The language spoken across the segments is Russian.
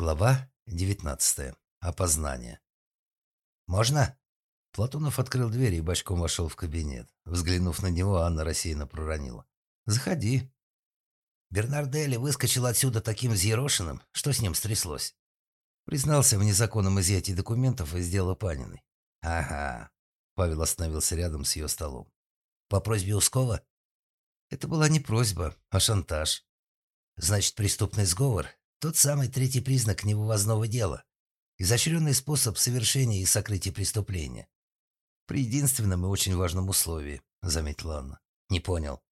Глава 19. Опознание. «Можно?» Платонов открыл дверь и бочком вошел в кабинет. Взглянув на него, Анна рассеянно проронила. «Заходи». Бернарделли выскочил отсюда таким взъерошенным. Что с ним стряслось? Признался в незаконном изъятии документов из дела Паниной. «Ага». Павел остановился рядом с ее столом. «По просьбе Ускова?» Это была не просьба, а шантаж. Значит, преступный сговор тот самый третий признак невывозного дела. Изощренный способ совершения и сокрытия преступления. При единственном и очень важном условии, заметила Анна. Не понял.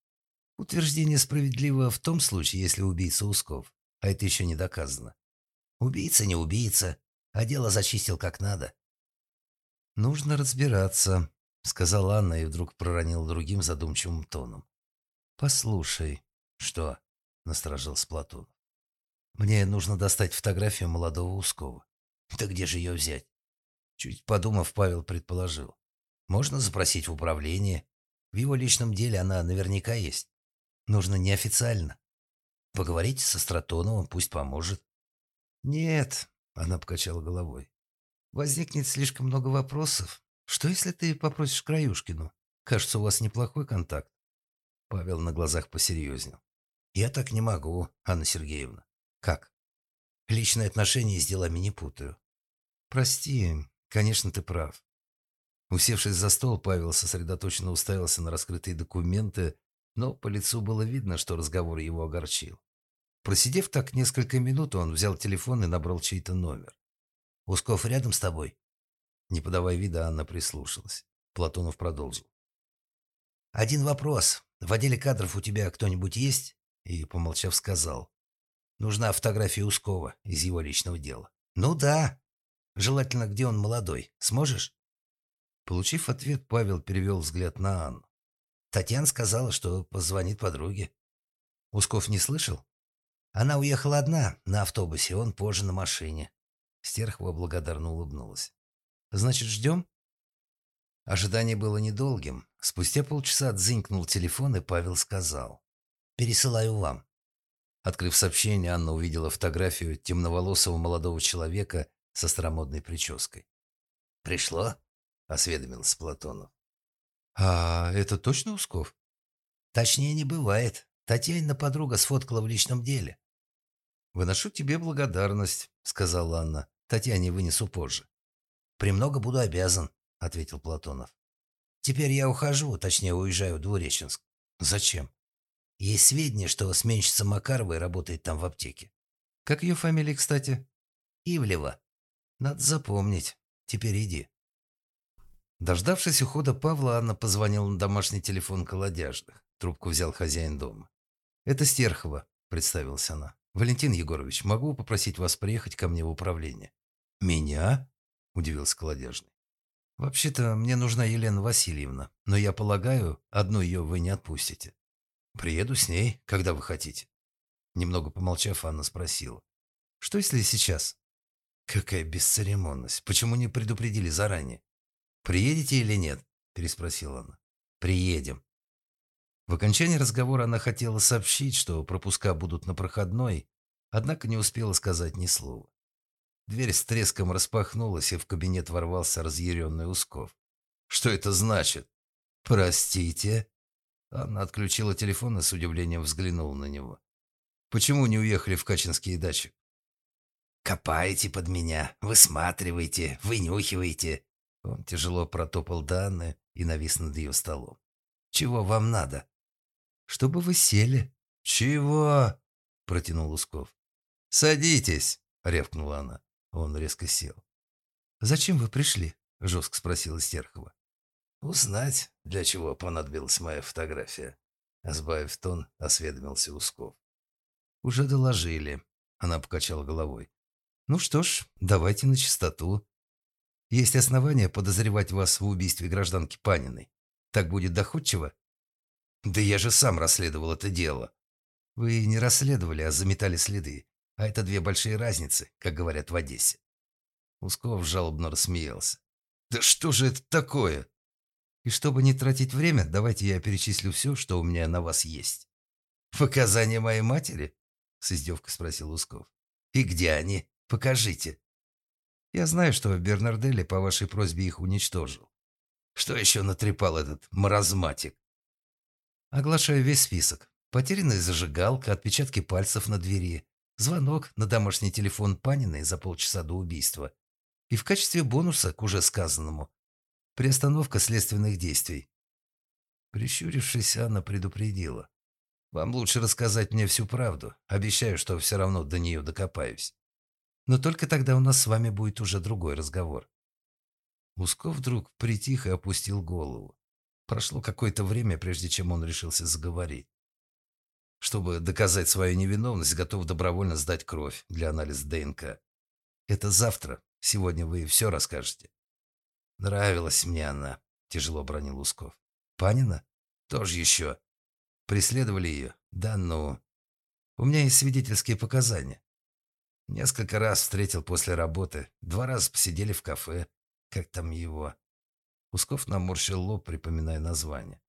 Утверждение справедливо в том случае, если убийца Усков, а это еще не доказано. Убийца не убийца, а дело зачистил как надо. Нужно разбираться, сказала Анна и вдруг проронила другим задумчивым тоном. Послушай, что? насторожился Платон. Мне нужно достать фотографию молодого Ускова. Да где же ее взять? Чуть подумав, Павел предположил. Можно запросить в управление. В его личном деле она наверняка есть. Нужно неофициально. Поговорите со Стратоновым, пусть поможет. Нет, она покачала головой. Возникнет слишком много вопросов. Что, если ты попросишь Краюшкину? Кажется, у вас неплохой контакт. Павел на глазах посерьезнел. Я так не могу, Анна Сергеевна. Как? Личные отношения с делами не путаю. Прости, конечно, ты прав. Усевшись за стол, Павел сосредоточенно уставился на раскрытые документы, но по лицу было видно, что разговор его огорчил. Просидев так несколько минут, он взял телефон и набрал чей-то номер. «Усков рядом с тобой?» Не подавая вида, Анна прислушалась. Платонов продолжил. «Один вопрос. В отделе кадров у тебя кто-нибудь есть?» И, помолчав, сказал. Нужна фотография Ускова из его личного дела. Ну да. Желательно, где он молодой. Сможешь? Получив ответ, Павел перевел взгляд на Анну. Татьяна сказала, что позвонит подруге. Усков не слышал? Она уехала одна на автобусе, он позже на машине. Стерхова благодарно улыбнулась. «Значит, ждем?» Ожидание было недолгим. Спустя полчаса отзынькнул телефон, и Павел сказал. «Пересылаю вам». Открыв сообщение, Анна увидела фотографию темноволосого молодого человека со старомодной прической. «Пришло?» — осведомился Платонов. «А это точно Усков?» «Точнее не бывает. Татьяна подруга сфоткала в личном деле». «Выношу тебе благодарность», — сказала Анна. «Татьяне вынесу позже». «Премного буду обязан», — ответил Платонов. «Теперь я ухожу, точнее уезжаю в Двуреченск». «Зачем?» Есть сведения, что сменщица Макаровой работает там в аптеке. Как ее фамилия, кстати? Ивлева. Надо запомнить. Теперь иди. Дождавшись ухода Павла, Анна позвонила на домашний телефон колодяжных. Трубку взял хозяин дома. «Это Стерхова», — представилась она. «Валентин Егорович, могу попросить вас приехать ко мне в управление?» «Меня?» — удивился колодяжный. «Вообще-то мне нужна Елена Васильевна, но я полагаю, одну ее вы не отпустите». «Приеду с ней, когда вы хотите». Немного помолчав, Анна спросила. «Что если сейчас?» «Какая бесцеремонность. Почему не предупредили заранее?» «Приедете или нет?» – переспросила она. «Приедем». В окончании разговора она хотела сообщить, что пропуска будут на проходной, однако не успела сказать ни слова. Дверь с треском распахнулась, и в кабинет ворвался разъяренный Усков. «Что это значит?» «Простите?» Анна отключила телефон и с удивлением взглянула на него. «Почему не уехали в Качинские дачи?» «Копаете под меня, высматриваете, вынюхиваете». Он тяжело протопал до и навис над ее столом. «Чего вам надо?» «Чтобы вы сели». «Чего?» – протянул Усков. «Садитесь», – рявкнула она. Он резко сел. «Зачем вы пришли?» – жестко спросила Стерхова. Узнать, для чего понадобилась моя фотография. Сбавив тон, осведомился Усков. «Уже доложили», — она покачала головой. «Ну что ж, давайте на чистоту. Есть основания подозревать вас в убийстве гражданки Паниной. Так будет доходчиво?» «Да я же сам расследовал это дело». «Вы не расследовали, а заметали следы. А это две большие разницы, как говорят в Одессе». Усков жалобно рассмеялся. «Да что же это такое?» И чтобы не тратить время, давайте я перечислю все, что у меня на вас есть». «Показания моей матери?» — с издевкой спросил Усков. «И где они? Покажите. Я знаю, что Бернарделли по вашей просьбе их уничтожил. Что еще натрепал этот маразматик? Оглашаю весь список. Потерянная зажигалка, отпечатки пальцев на двери, звонок на домашний телефон Паниной за полчаса до убийства. И в качестве бонуса к уже сказанному приостановка следственных действий. Прищурившись, Анна предупредила. «Вам лучше рассказать мне всю правду. Обещаю, что все равно до нее докопаюсь. Но только тогда у нас с вами будет уже другой разговор». Усков вдруг притих и опустил голову. Прошло какое-то время, прежде чем он решился заговорить. Чтобы доказать свою невиновность, готов добровольно сдать кровь для анализа ДНК. Это завтра. Сегодня вы все расскажете. Нравилась мне она, тяжело бронил Усков. Панина? Тоже еще. Преследовали ее? Да ну. У меня есть свидетельские показания. Несколько раз встретил после работы. Два раза посидели в кафе. Как там его? Усков наморщил лоб, припоминая название.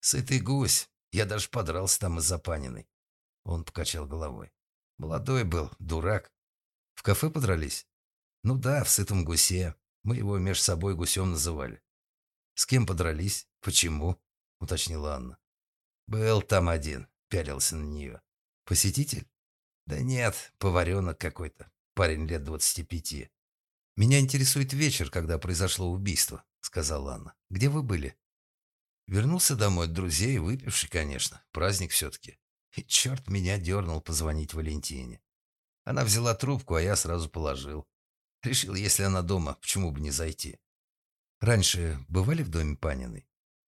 «Сытый гусь. Я даже подрался там из-за Паниной». Он покачал головой. «Молодой был, дурак. В кафе подрались?» «Ну да, в сытом гусе. Мы его между собой гусем называли». «С кем подрались? Почему?» — уточнила Анна. «Был там один», — пялился на нее. «Посетитель?» «Да нет, поваренок какой-то. Парень лет двадцати пяти. Меня интересует вечер, когда произошло убийство сказала Анна. «Где вы были?» Вернулся домой от друзей, выпивший, конечно. Праздник все-таки. И черт меня дернул позвонить Валентине. Она взяла трубку, а я сразу положил. Решил, если она дома, почему бы не зайти. Раньше бывали в доме Паниной?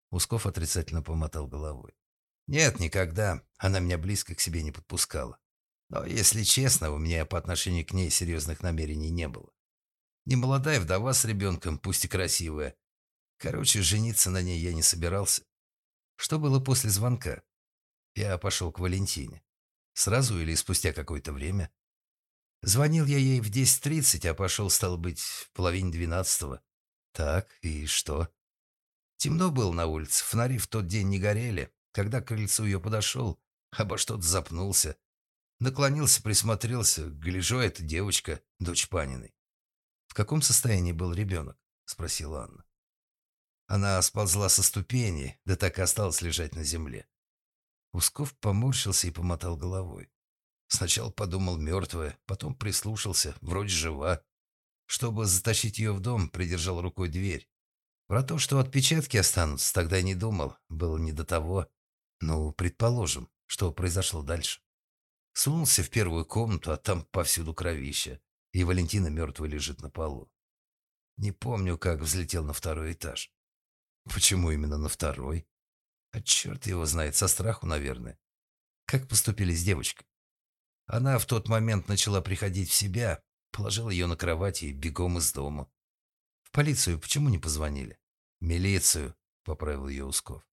Усков отрицательно помотал головой. Нет, никогда. Она меня близко к себе не подпускала. Но, если честно, у меня по отношению к ней серьезных намерений не было. Не молодая вдова с ребенком, пусть и красивая, Короче, жениться на ней я не собирался. Что было после звонка? Я пошел к Валентине. Сразу или спустя какое-то время? Звонил я ей в 10.30, а пошел, стало быть, в половине двенадцатого. Так, и что? Темно было на улице, фонари в тот день не горели. Когда к крыльцу ее подошел, обо что-то запнулся. Наклонился, присмотрелся, гляжу, это девочка, дочь Паниной. «В каком состоянии был ребенок?» – спросила Анна. Она сползла со ступени, да так и осталась лежать на земле. Усков поморщился и помотал головой. Сначала подумал мертвая, потом прислушался, вроде жива. Чтобы затащить ее в дом, придержал рукой дверь. Про то, что отпечатки останутся, тогда не думал, было не до того. Ну, предположим, что произошло дальше. Сунулся в первую комнату, а там повсюду кровища, и Валентина мертвая лежит на полу. Не помню, как взлетел на второй этаж. Почему именно на второй? А черт его знает, со страху, наверное. Как поступили с девочкой? Она в тот момент начала приходить в себя, положил ее на кровать и бегом из дома. В полицию почему не позвонили? Милицию, поправил ее Усков.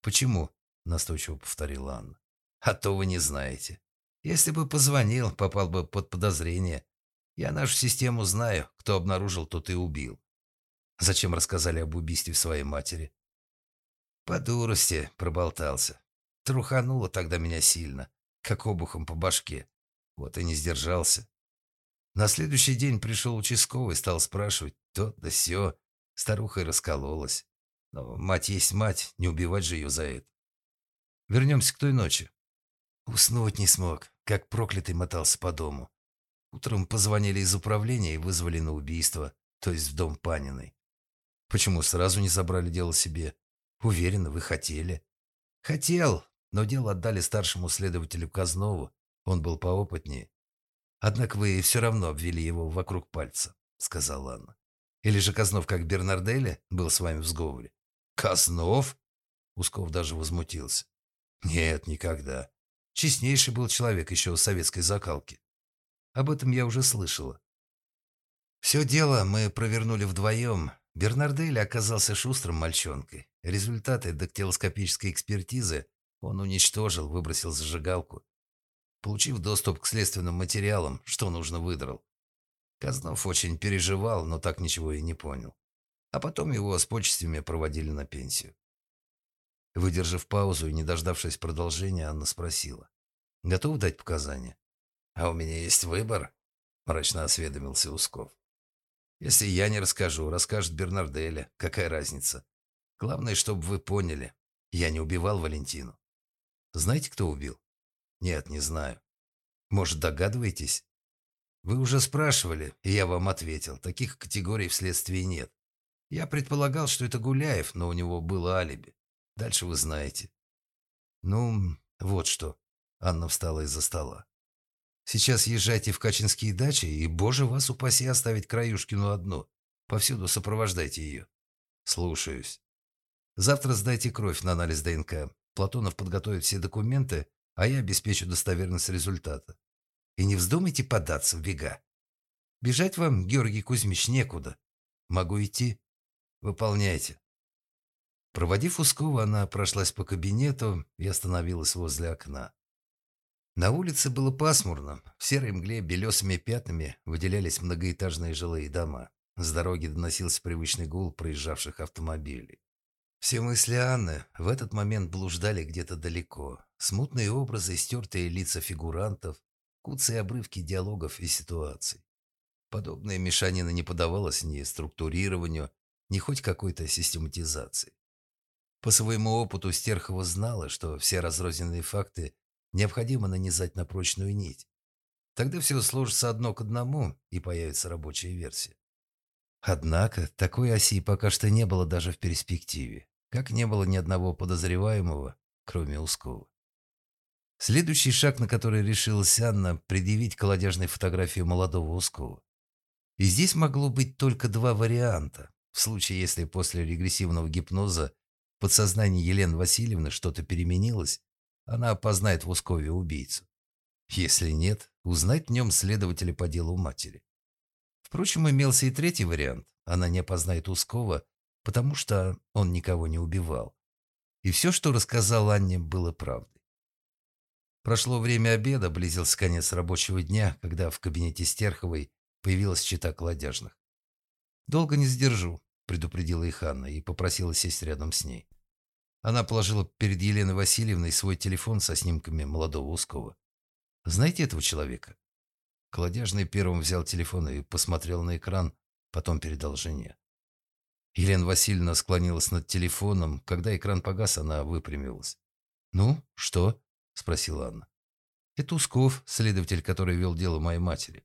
Почему? Настойчиво повторила Анна. А то вы не знаете. Если бы позвонил, попал бы под подозрение. Я нашу систему знаю. Кто обнаружил, тот и убил. Зачем рассказали об убийстве своей матери? По дурости проболтался. Трухануло тогда меня сильно, как обухом по башке. Вот и не сдержался. На следующий день пришел участковый, стал спрашивать то да сё. Старуха и раскололась. Но мать есть мать, не убивать же ее за это. Вернемся к той ночи. Уснуть не смог, как проклятый мотался по дому. Утром позвонили из управления и вызвали на убийство, то есть в дом Паниной. Почему сразу не забрали дело себе? Уверена, вы хотели. Хотел, но дело отдали старшему следователю Казнову. Он был поопытнее. Однако вы все равно обвели его вокруг пальца, сказала Анна. Или же Казнов, как Бернарделли, был с вами в сговоре? Казнов? Усков даже возмутился. Нет, никогда. Честнейший был человек еще советской закалке. Об этом я уже слышала. Все дело мы провернули вдвоем, Бернардель оказался шустрым мальчонкой. Результаты дактилоскопической экспертизы он уничтожил, выбросил зажигалку. Получив доступ к следственным материалам, что нужно выдрал. Казнов очень переживал, но так ничего и не понял. А потом его с почестями проводили на пенсию. Выдержав паузу и не дождавшись продолжения, Анна спросила. «Готов дать показания?» «А у меня есть выбор?» – мрачно осведомился Усков. «Если я не расскажу, расскажет Бернарделя. Какая разница? Главное, чтобы вы поняли, я не убивал Валентину. Знаете, кто убил? Нет, не знаю. Может, догадываетесь? Вы уже спрашивали, и я вам ответил. Таких категорий в следствии нет. Я предполагал, что это Гуляев, но у него было алиби. Дальше вы знаете. Ну, вот что. Анна встала из-за стола. Сейчас езжайте в Качинские дачи, и, боже, вас упаси оставить Краюшкину одну. Повсюду сопровождайте ее. Слушаюсь. Завтра сдайте кровь на анализ ДНК. Платонов подготовит все документы, а я обеспечу достоверность результата. И не вздумайте податься в бега. Бежать вам, Георгий Кузьмич, некуда. Могу идти? Выполняйте. Проводив Ускова, она прошлась по кабинету и остановилась возле окна. На улице было пасмурно. В серой мгле белесыми пятнами выделялись многоэтажные жилые дома. С дороги доносился привычный гул проезжавших автомобилей. Все мысли Анны в этот момент блуждали где-то далеко. Смутные образы, стертые лица фигурантов, куцые обрывки диалогов и ситуаций. Подобная мешанина не подавалась ни структурированию, ни хоть какой-то систематизации. По своему опыту Стерхова знала, что все разрозненные факты необходимо нанизать на прочную нить. Тогда все сложится одно к одному, и появится рабочая версия. Однако такой оси пока что не было даже в перспективе, как не было ни одного подозреваемого, кроме Ускова. Следующий шаг, на который решилась Анна, предъявить колодяжной фотографию молодого Ускова. И здесь могло быть только два варианта. В случае, если после регрессивного гипноза в подсознании Елены Васильевны что-то переменилось, она опознает в Ускове убийцу. Если нет, узнать в нем следователя по делу матери. Впрочем, имелся и третий вариант. Она не опознает Ускова, потому что он никого не убивал. И все, что рассказал Анне, было правдой. Прошло время обеда, близился конец рабочего дня, когда в кабинете Стерховой появилась чита колодяжных. «Долго не сдержу», — предупредила их Анна и попросила сесть рядом с ней. Она положила перед Еленой Васильевной свой телефон со снимками молодого Ускова. «Знаете этого человека?» Колодяжный первым взял телефон и посмотрел на экран, потом передал жене. Елена Васильевна склонилась над телефоном. Когда экран погас, она выпрямилась. «Ну, что?» – спросила Анна. «Это Усков, следователь, который вел дело моей матери.